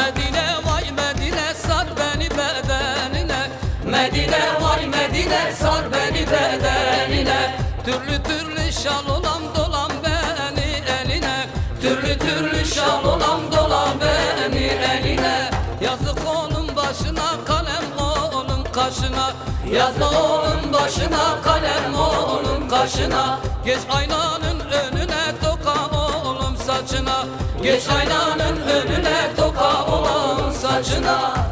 Medine vay Medine sar beni bedenine. Medine vay Medine sar beni bedenine. Türlü türlü şal olan dolan beni eline. Türlü türlü şal olan dolan beni eline. Yazık onun başına kalem onun kaşına. Yazma onun başına kalem onun kaşına. Geç aynanın önüne toka oğlum saçına. Geç aynanın önüne oğlum saçına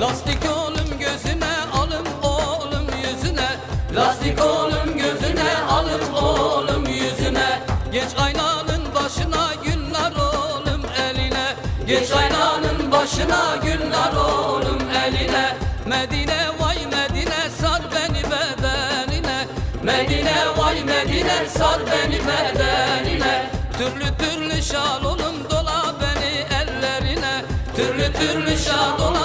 Lastik Geç aynanın başına günler oğlum eline. Medine vay Medine sar beni bedenine. Medine vay Medine sar beni bedenine. Türlü türlü şal olum dola beni ellerine. Türlü türlü şal olan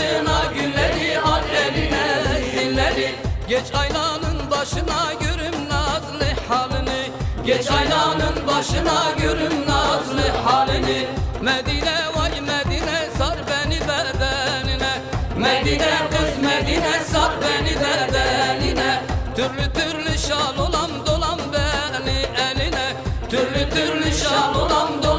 başına gülleri al eline zilleri. Geç aynanın başına görüm nazlı halini. Geç aynanın başına görüm nazlı halini. Medine vay Medine sar beni bedenine. Medine kız Medine sar beni bedenine. Türlü türlü şal olam dolam beni eline. Türlü türlü şal olam dolam